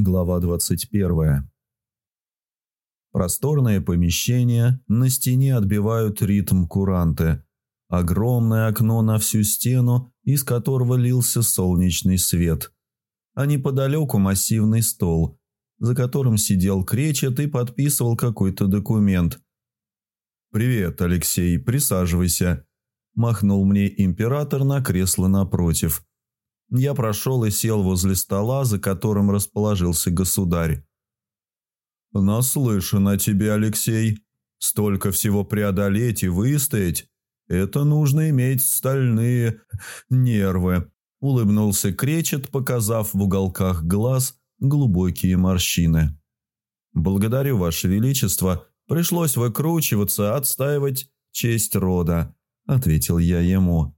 Глава 21. Просторное помещение, на стене отбивают ритм куранты. Огромное окно на всю стену, из которого лился солнечный свет. А неподалеку массивный стол, за которым сидел кречет и подписывал какой-то документ. «Привет, Алексей, присаживайся», – махнул мне император на кресло напротив – я прошел и сел возле стола, за которым расположился государь. «Наслышан о тебе, Алексей. Столько всего преодолеть и выстоять. Это нужно иметь стальные нервы», – улыбнулся Кречет, показав в уголках глаз глубокие морщины. «Благодарю, Ваше Величество. Пришлось выкручиваться, отстаивать честь рода», – ответил я ему.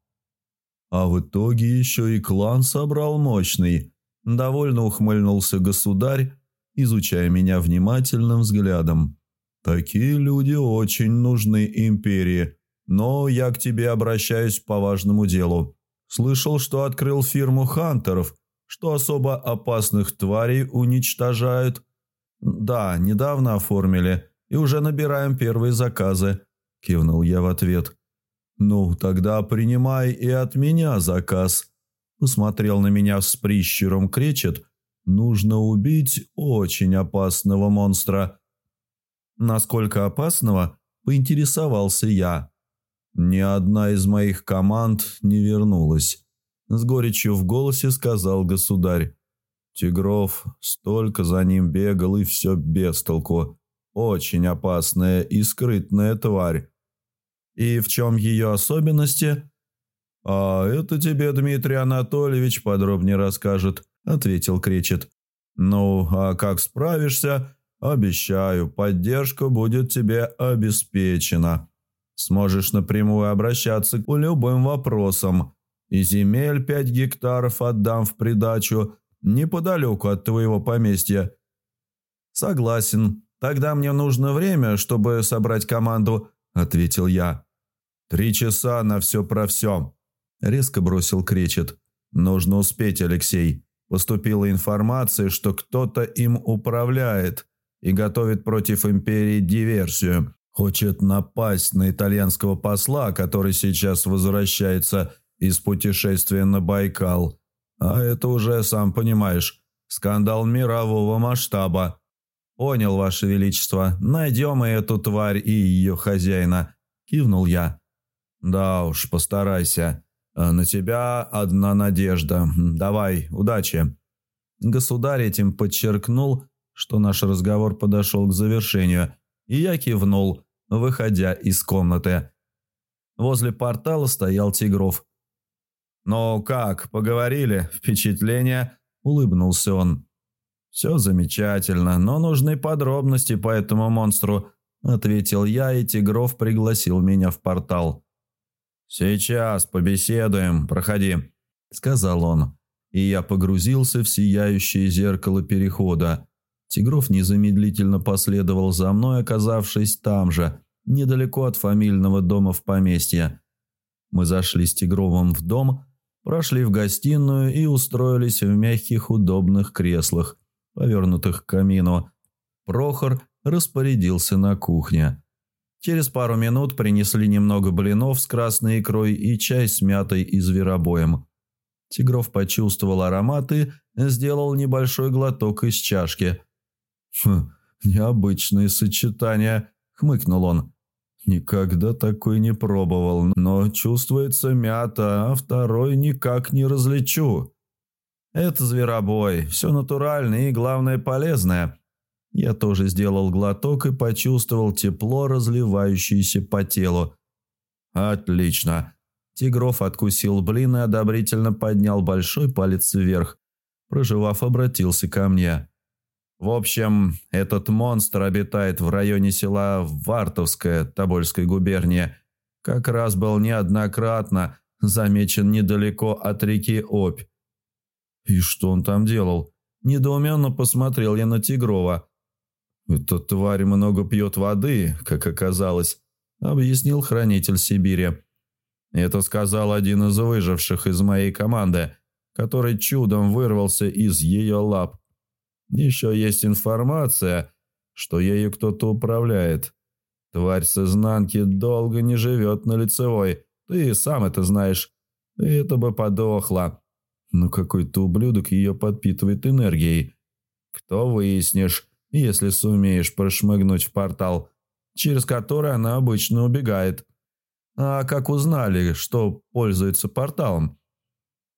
А в итоге еще и клан собрал мощный. Довольно ухмыльнулся государь, изучая меня внимательным взглядом. Такие люди очень нужны империи. Но я к тебе обращаюсь по важному делу. Слышал, что открыл фирму хантеров, что особо опасных тварей уничтожают. Да, недавно оформили и уже набираем первые заказы, кивнул я в ответ. «Ну, тогда принимай и от меня заказ», – посмотрел на меня с прищуром кречет. «Нужно убить очень опасного монстра». «Насколько опасного?» – поинтересовался я. «Ни одна из моих команд не вернулась», – с горечью в голосе сказал государь. Тигров столько за ним бегал и все без толку. Очень опасная и скрытная тварь. И в чем ее особенности? «А это тебе Дмитрий Анатольевич подробнее расскажет», – ответил Кречет. «Ну, а как справишься? Обещаю, поддержка будет тебе обеспечена. Сможешь напрямую обращаться к любым вопросам. И земель пять гектаров отдам в придачу неподалеку от твоего поместья». «Согласен. Тогда мне нужно время, чтобы собрать команду», – ответил я. «Три часа на все про все», – резко бросил Кречет. «Нужно успеть, Алексей. Поступила информация, что кто-то им управляет и готовит против империи диверсию. Хочет напасть на итальянского посла, который сейчас возвращается из путешествия на Байкал. А это уже, сам понимаешь, скандал мирового масштаба. «Понял, Ваше Величество. Найдем и эту тварь, и ее хозяина», – кивнул я. «Да уж, постарайся. А на тебя одна надежда. Давай, удачи». Государь этим подчеркнул, что наш разговор подошел к завершению, и я кивнул, выходя из комнаты. Возле портала стоял Тигров. «Ну как, поговорили? Впечатление?» – улыбнулся он. «Все замечательно, но нужны подробности по этому монстру», – ответил я, и Тигров пригласил меня в портал. «Сейчас побеседуем, проходи», – сказал он, и я погрузился в сияющее зеркало перехода. Тигров незамедлительно последовал за мной, оказавшись там же, недалеко от фамильного дома в поместье. Мы зашли с Тигровым в дом, прошли в гостиную и устроились в мягких удобных креслах, повернутых к камину, Прохор распорядился на кухне. Через пару минут принесли немного блинов с красной икрой и чай с мятой и зверобоем. Тигров почувствовал аромат и сделал небольшой глоток из чашки. «Хм, необычное сочетание», — хмыкнул он. «Никогда такой не пробовал, но чувствуется мята, а второй никак не различу». Это зверобой, все натуральное и, главное, полезное. Я тоже сделал глоток и почувствовал тепло, разливающееся по телу. Отлично. Тигров откусил блин и одобрительно поднял большой палец вверх. Проживав, обратился ко мне. В общем, этот монстр обитает в районе села Вартовское Тобольской губернии. Как раз был неоднократно замечен недалеко от реки Обь. «И что он там делал?» Недоуменно посмотрел я на Тигрова. «Эта тварь много пьет воды, как оказалось», — объяснил хранитель Сибири. Это сказал один из выживших из моей команды, который чудом вырвался из ее лап. Еще есть информация, что ею кто-то управляет. Тварь с изнанки долго не живет на лицевой. Ты сам это знаешь. Это бы подохло. Но какой-то ублюдок ее подпитывает энергией. Кто выяснишь, если сумеешь прошмыгнуть в портал, через который она обычно убегает. А как узнали, что пользуется порталом?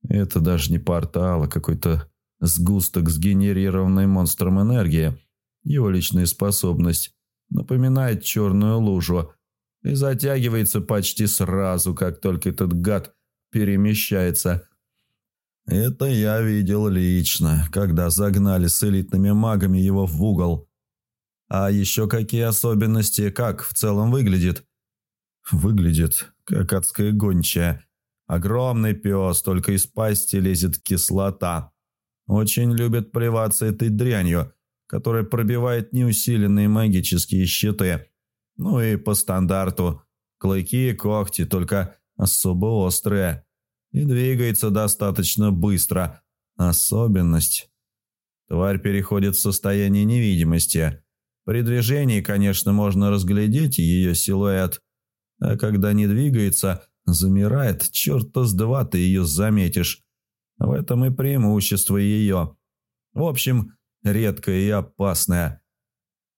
Это даже не портал, а какой-то сгусток сгенерированной монстром энергии. Его личная способность напоминает черную лужу и затягивается почти сразу, как только этот гад перемещается. Это я видел лично, когда загнали с элитными магами его в угол. А еще какие особенности, как в целом выглядит? Выглядит, как адская гончая. Огромный пес, только из пасти лезет кислота. Очень любит плеваться этой дрянью, которая пробивает неусиленные магические щиты. Ну и по стандарту. Клыки и когти, только особо острые. И двигается достаточно быстро. Особенность. Тварь переходит в состояние невидимости. При движении, конечно, можно разглядеть ее силуэт. А когда не двигается, замирает, черта с два ты ее заметишь. В этом и преимущество ее. В общем, редкая и опасная.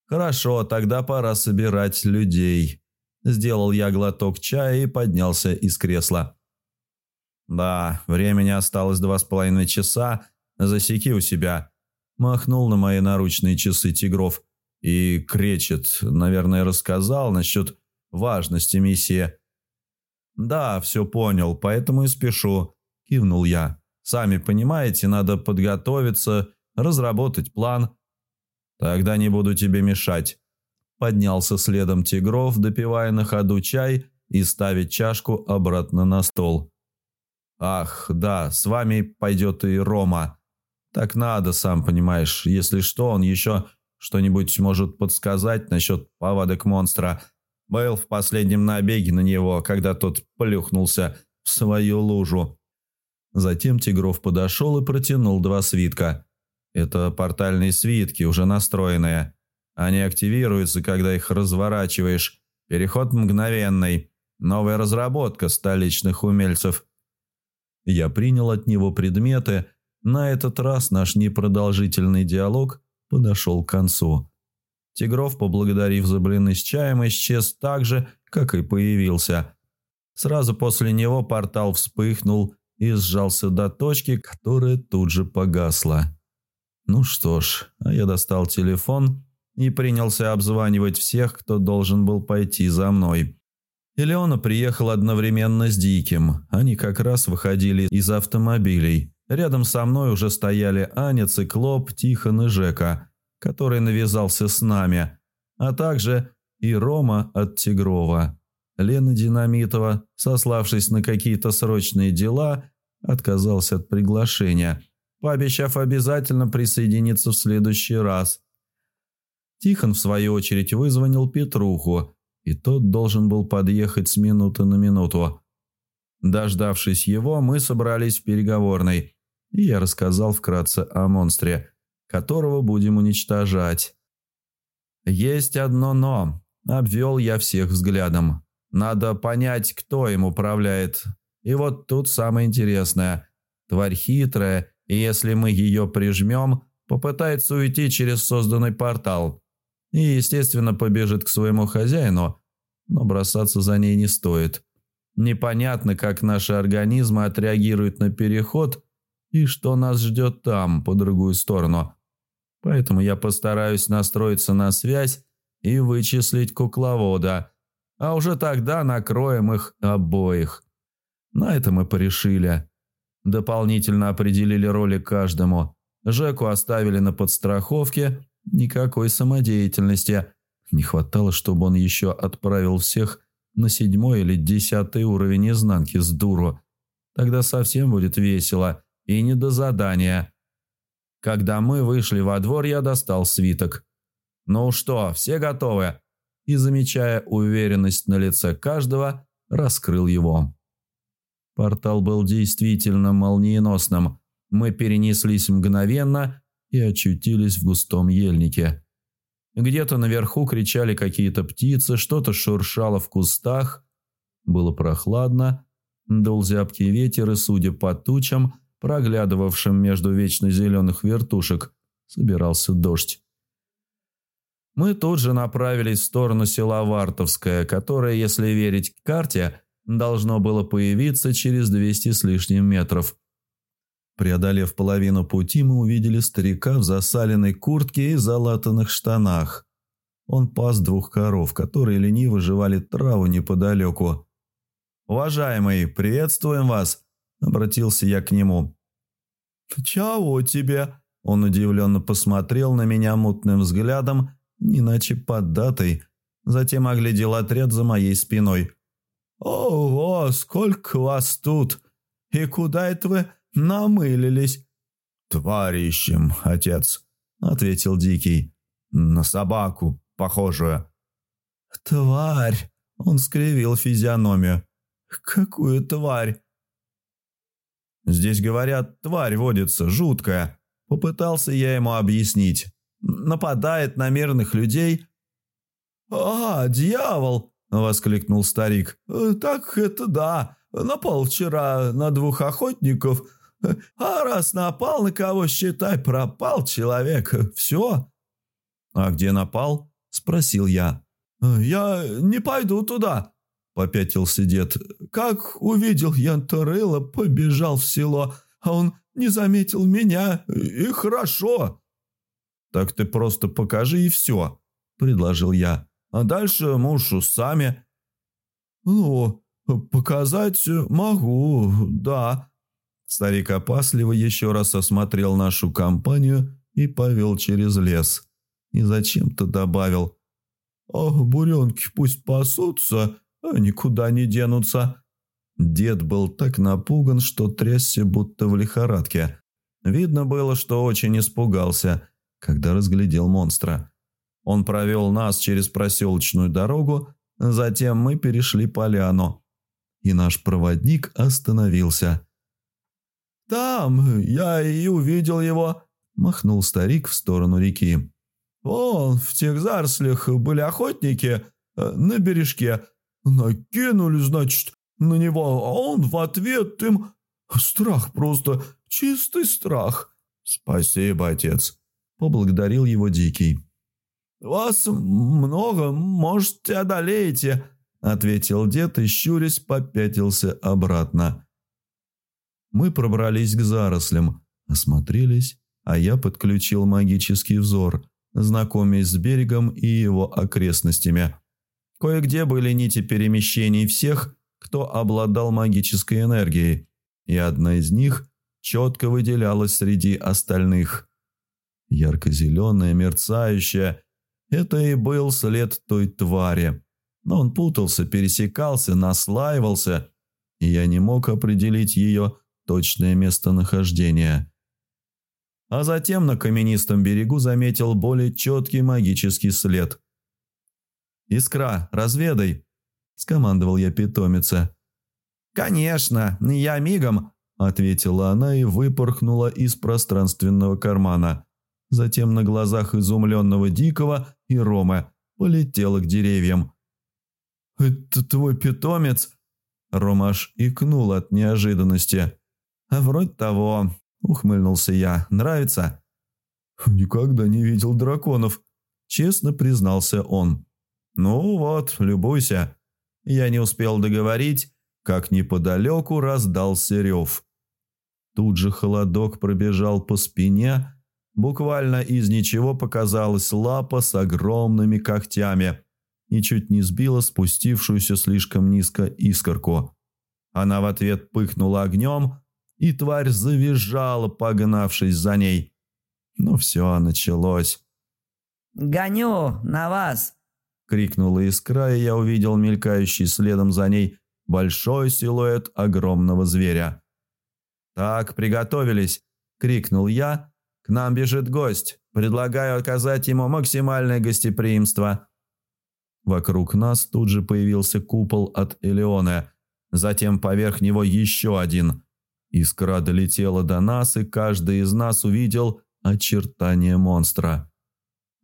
Хорошо, тогда пора собирать людей. Сделал я глоток чая и поднялся из кресла. Да, времени осталось два с половиной часа. Засеки у себя. Махнул на мои наручные часы Тигров. И кречет, наверное, рассказал насчет важности миссии. «Да, все понял, поэтому и спешу», – кивнул я. «Сами понимаете, надо подготовиться, разработать план». «Тогда не буду тебе мешать». Поднялся следом Тигров, допивая на ходу чай и ставить чашку обратно на стол. «Ах, да, с вами пойдет и Рома. Так надо, сам понимаешь. Если что, он еще что-нибудь может подсказать насчет повадок монстра. Был в последнем набеге на него, когда тот плюхнулся в свою лужу». Затем Тигров подошел и протянул два свитка. Это портальные свитки, уже настроенные. Они активируются, когда их разворачиваешь. Переход мгновенный. Новая разработка столичных умельцев. Я принял от него предметы. На этот раз наш непродолжительный диалог подошел к концу. Тигров, поблагодарив за блины с чаем, исчез так же, как и появился. Сразу после него портал вспыхнул и сжался до точки, которая тут же погасла. Ну что ж, а я достал телефон и принялся обзванивать всех, кто должен был пойти за мной. Элеона приехал одновременно с Диким. Они как раз выходили из автомобилей. Рядом со мной уже стояли Аня, Циклоп, Тихон и Жека, который навязался с нами, а также и Рома от Тигрова. Лена Динамитова, сославшись на какие-то срочные дела, отказался от приглашения, пообещав обязательно присоединиться в следующий раз. Тихон, в свою очередь, вызвонил Петруху, и тот должен был подъехать с минуты на минуту. Дождавшись его, мы собрались в переговорной, и я рассказал вкратце о монстре, которого будем уничтожать. «Есть одно «но», – обвел я всех взглядом. Надо понять, кто им управляет. И вот тут самое интересное. Тварь хитрая, и если мы ее прижмем, попытается уйти через созданный портал и, естественно, побежит к своему хозяину, но бросаться за ней не стоит. Непонятно, как наши организмы отреагируют на переход и что нас ждет там, по другую сторону. Поэтому я постараюсь настроиться на связь и вычислить кукловода, а уже тогда накроем их обоих. На это мы порешили. Дополнительно определили роли каждому. Жеку оставили на подстраховке – Никакой самодеятельности. Не хватало, чтобы он еще отправил всех на седьмой или десятый уровень изнанки с дуру. Тогда совсем будет весело и не до задания. Когда мы вышли во двор, я достал свиток. «Ну что, все готовы?» И, замечая уверенность на лице каждого, раскрыл его. Портал был действительно молниеносным. Мы перенеслись мгновенно и очутились в густом ельнике. Где-то наверху кричали какие-то птицы, что-то шуршало в кустах. Было прохладно, дул зябкий ветер, и, судя по тучам, проглядывавшим между вечно зеленых вертушек, собирался дождь. Мы тут же направились в сторону села Вартовское, которое, если верить карте, должно было появиться через 200 с лишним метров. Преодолев половину пути, мы увидели старика в засаленной куртке и залатанных штанах. Он пас двух коров, которые лениво жевали траву неподалеку. «Уважаемый, приветствуем вас!» – обратился я к нему. «Чего тебе?» Он удивленно посмотрел на меня мутным взглядом, иначе поддатой, затем оглядел отряд за моей спиной. «Ого, сколько вас тут! И куда это вы намылились?» «Товарищем, отец», — ответил Дикий. «На собаку, похожую». «Тварь!» — он скривил физиономию. «Какую тварь?» «Здесь, говорят, тварь водится, жуткая». Попытался я ему объяснить. Нападает на мирных людей. «А, дьявол!» — воскликнул старик. «Так это да. Напал вчера на двух охотников. А раз напал на кого, считай, пропал человек. Все». «А где напал?» — спросил я. «Я не пойду туда», — попятился дед. «Как увидел Янторыла, побежал в село, а он не заметил меня, и хорошо». «Так ты просто покажи и все», — предложил я. «А дальше муж сами». «Ну, показать могу, да». Старик опасливо еще раз осмотрел нашу компанию и повел через лес. И зачем-то добавил. «Ах, буренки пусть пасутся, а никуда не денутся». Дед был так напуган, что трясся, будто в лихорадке. Видно было, что очень испугался, когда разглядел монстра. Он провел нас через проселочную дорогу, затем мы перешли поляну, и наш проводник остановился. «Там я и увидел его», – махнул старик в сторону реки. «Вон, в тех зарослях были охотники э, на бережке. Накинули, значит, на него, а он в ответ им... Страх просто, чистый страх. Спасибо, отец. Поблагодарил его Дикий. «Вас много, может, одолеете», — ответил дед и, щурясь, попятился обратно. Мы пробрались к зарослям, осмотрелись, а я подключил магический взор, знакомясь с берегом и его окрестностями. Кое-где были нити перемещений всех, кто обладал магической энергией, и одна из них четко выделялась среди остальных. Ярко-зеленая, мерцающая – это и был след той твари. Но он путался, пересекался, наслаивался, и я не мог определить ее точное местонахождение. А затем на каменистом берегу заметил более четкий магический след. «Искра, разведай!» – скомандовал я питомица. «Конечно, я мигом», – ответила она и выпорхнула из пространственного кармана. Затем на глазах изумленного Дикого и Ромы полетела к деревьям. «Это твой питомец?» Рома аж икнул от неожиданности. «А вроде того», – ухмыльнулся я. «Нравится?» «Никогда не видел драконов», – честно признался он. «Ну вот, любуйся», я не успел договорить, как неподалеку раздался рев. Тут же холодок пробежал по спине, буквально из ничего показалась лапа с огромными когтями и чуть не сбила спустившуюся слишком низко искорку. Она в ответ пыхнула огнем, и тварь завизжала, погнавшись за ней. Ну все, началось. «Гоню на вас!» – крикнула искра, и я увидел мелькающий следом за ней большой силуэт огромного зверя. «Так, приготовились!» – крикнул я. «К нам бежит гость. Предлагаю оказать ему максимальное гостеприимство». Вокруг нас тут же появился купол от Элеона, затем поверх него еще один. Искра долетела до нас, и каждый из нас увидел очертания монстра.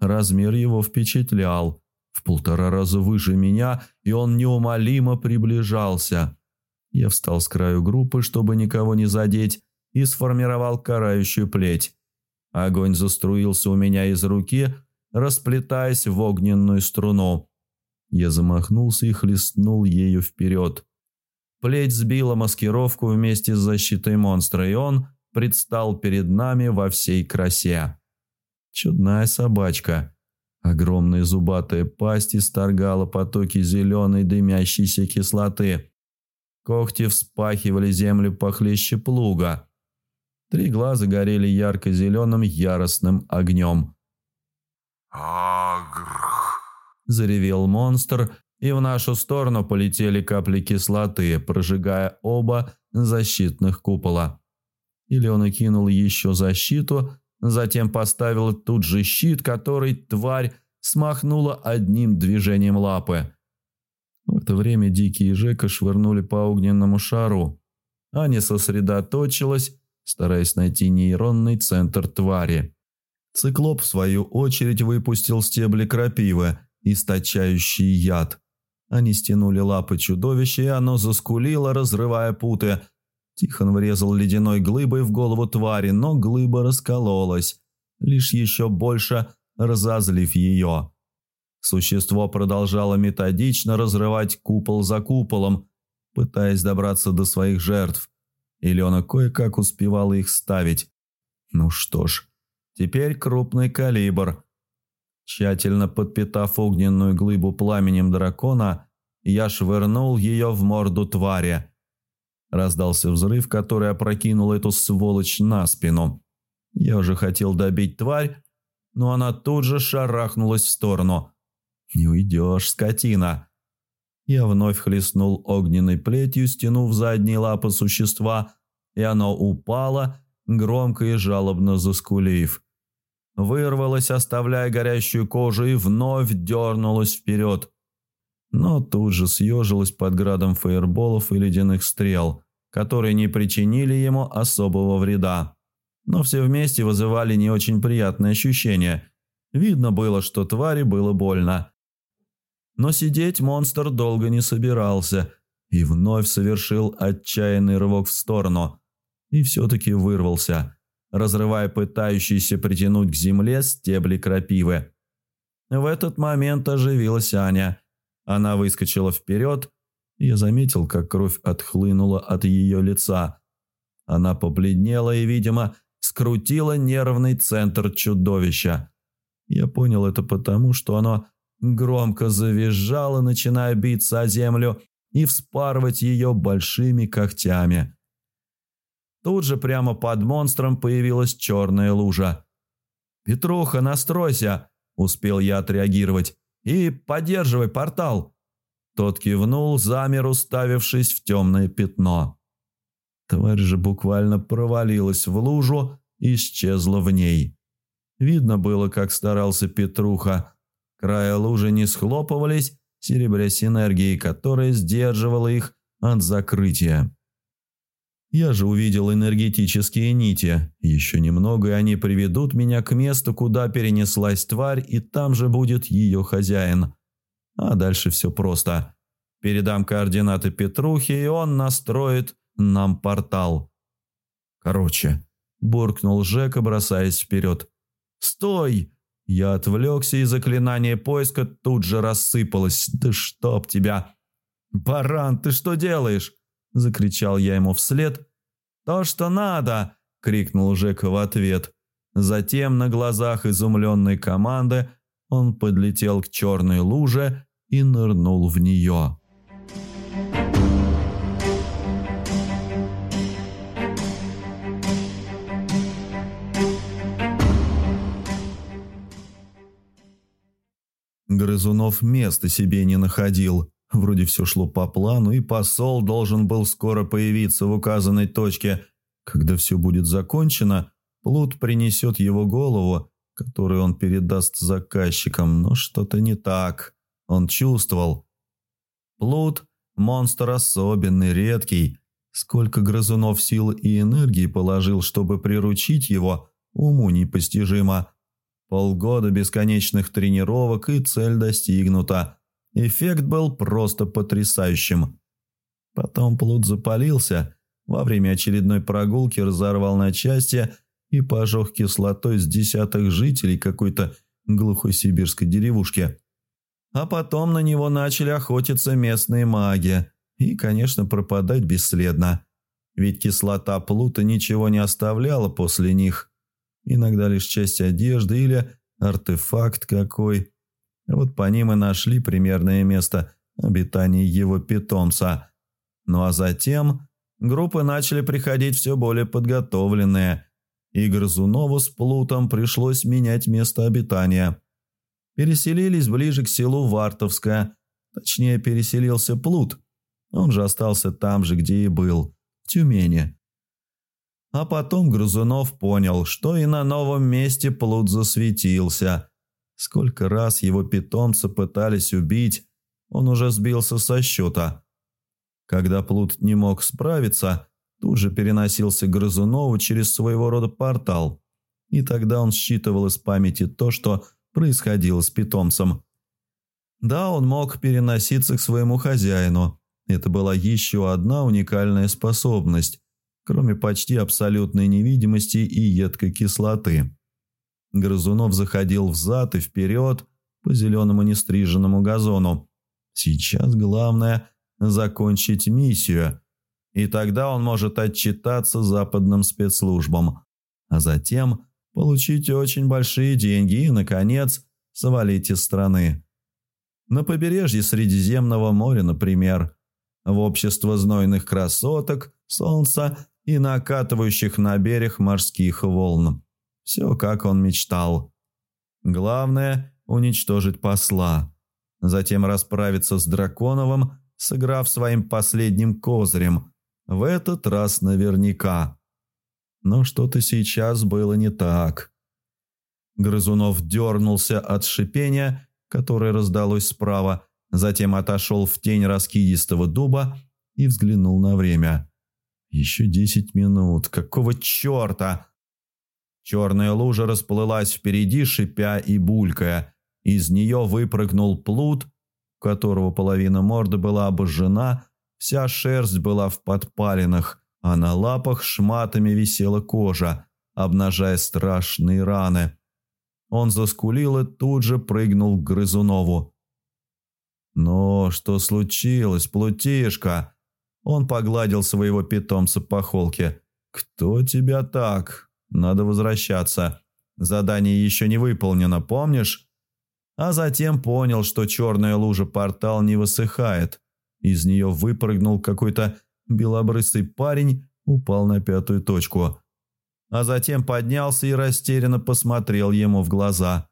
Размер его впечатлял, в полтора раза выше меня, и он неумолимо приближался. Я встал с краю группы, чтобы никого не задеть, и сформировал карающую плеть. Огонь заструился у меня из руки, расплетаясь в огненную струну. Я замахнулся и хлестнул ею вперед. Плеть сбила маскировку вместе с защитой монстра, и он предстал перед нами во всей красе. Чудная собачка. Огромная зубатая пасть исторгала потоки зеленой дымящейся кислоты. Когти вспахивали землю похлеще плуга. Три глаза горели ярко-зеленым яростным огнем. «Агрх!» – заревел монстр, и в нашу сторону полетели капли кислоты, прожигая оба защитных купола. Или он окинул еще защиту, затем поставил тут же щит, который тварь смахнула одним движением лапы. В это время Дикий и Жека швырнули по огненному шару. Аня сосредоточилась, стараясь найти нейронный центр твари. Циклоп, в свою очередь, выпустил стебли крапивы, источающие яд. Они стянули лапы чудовища, и оно заскулило, разрывая путы. Тихон врезал ледяной глыбой в голову твари, но глыба раскололась, лишь еще больше разозлив ее. Существо продолжало методично разрывать купол за куполом, пытаясь добраться до своих жертв. Илена кое-как успевала их ставить. Ну что ж, теперь крупный калибр – Тщательно подпитав огненную глыбу пламенем дракона, я швырнул ее в морду твари. Раздался взрыв, который опрокинул эту сволочь на спину. Я уже хотел добить тварь, но она тут же шарахнулась в сторону. «Не уйдешь, скотина!» Я вновь хлестнул огненной плетью, стянув задние лапы существа, и оно упало, громко и жалобно заскулив вырвалась, оставляя горящую кожу, и вновь дернулась вперед. Но тут же съежилась под градом фейерболов и ледяных стрел, которые не причинили ему особого вреда. Но все вместе вызывали не очень приятные ощущения. Видно было, что твари было больно. Но сидеть монстр долго не собирался и вновь совершил отчаянный рывок в сторону. И все-таки вырвался – разрывая пытающиеся притянуть к земле стебли крапивы. В этот момент оживилась Аня. Она выскочила вперед. Я заметил, как кровь отхлынула от ее лица. Она побледнела и, видимо, скрутила нервный центр чудовища. Я понял это потому, что оно громко завизжало, начиная биться о землю и вспарывать ее большими когтями. Тут же прямо под монстром появилась черная лужа. «Петруха, настройся!» – успел я отреагировать. «И поддерживай портал!» Тот кивнул, замер, уставившись в темное пятно. Тварь же буквально провалилась в лужу и исчезла в ней. Видно было, как старался Петруха. Края лужи не схлопывались, серебрясь энергией, которая сдерживала их от закрытия. Я же увидел энергетические нити. Еще немного, и они приведут меня к месту, куда перенеслась тварь, и там же будет ее хозяин. А дальше все просто. Передам координаты Петрухи, и он настроит нам портал. Короче, буркнул Жека, бросаясь вперед. «Стой!» Я отвлекся, и заклинание поиска тут же рассыпалось. «Да чтоб тебя!» «Баран, ты что делаешь?» – закричал я ему вслед. «То, что надо!» – крикнул Жека в ответ. Затем на глазах изумленной команды он подлетел к черной луже и нырнул в нее. Грызунов места себе не находил. Вроде все шло по плану, и посол должен был скоро появиться в указанной точке. Когда все будет закончено, Плут принесет его голову, которую он передаст заказчикам, но что-то не так. Он чувствовал. Плут – монстр особенный, редкий. Сколько грызунов сил и энергии положил, чтобы приручить его, уму непостижимо. Полгода бесконечных тренировок и цель достигнута. Эффект был просто потрясающим. Потом плут запалился, во время очередной прогулки разорвал на части и пожег кислотой с десятых жителей какой-то глухой сибирской деревушки. А потом на него начали охотиться местные маги и, конечно, пропадать бесследно. Ведь кислота плута ничего не оставляла после них. Иногда лишь часть одежды или артефакт какой. Вот по ним и нашли примерное место обитания его питомца. Ну а затем группы начали приходить все более подготовленные, и Грызунову с Плутом пришлось менять место обитания. Переселились ближе к селу Вартовское, точнее переселился Плут, он же остался там же, где и был, в Тюмени. А потом Грызунов понял, что и на новом месте Плут засветился. Сколько раз его питомца пытались убить, он уже сбился со счета. Когда Плут не мог справиться, тут же переносился Грызунову через своего рода портал. И тогда он считывал из памяти то, что происходило с питомцем. Да, он мог переноситься к своему хозяину. Это была еще одна уникальная способность, кроме почти абсолютной невидимости и едкой кислоты. Грызунов заходил взад и вперед по зеленому нестриженному газону. Сейчас главное закончить миссию, и тогда он может отчитаться западным спецслужбам, а затем получить очень большие деньги и, наконец, свалить из страны. На побережье Средиземного моря, например, в общество знойных красоток, солнца и накатывающих на берег морских волн. Все, как он мечтал. Главное – уничтожить посла, затем расправиться с Драконовым сыграв своим последним козырем. В этот раз наверняка. Но что-то сейчас было не так. Грызунов дернулся от шипения, которое раздалось справа, затем отошел в тень раскидистого дуба и взглянул на время. «Еще десять минут. Какого черта?» Черная лужа расплылась впереди, шипя и булькая. Из нее выпрыгнул плут которого половина морды была обожжена, вся шерсть была в подпалинах, а на лапах шматами висела кожа, обнажая страшные раны. Он заскулил и тут же прыгнул к Грызунову. «Но что случилось, плутишка?» Он погладил своего питомца по холке. «Кто тебя так? Надо возвращаться. Задание еще не выполнено, помнишь? а затем понял, что черная лужа портал не высыхает. Из нее выпрыгнул какой-то белобрысый парень, упал на пятую точку. А затем поднялся и растерянно посмотрел ему в глаза.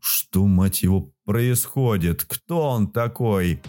«Что, мать его, происходит? Кто он такой?»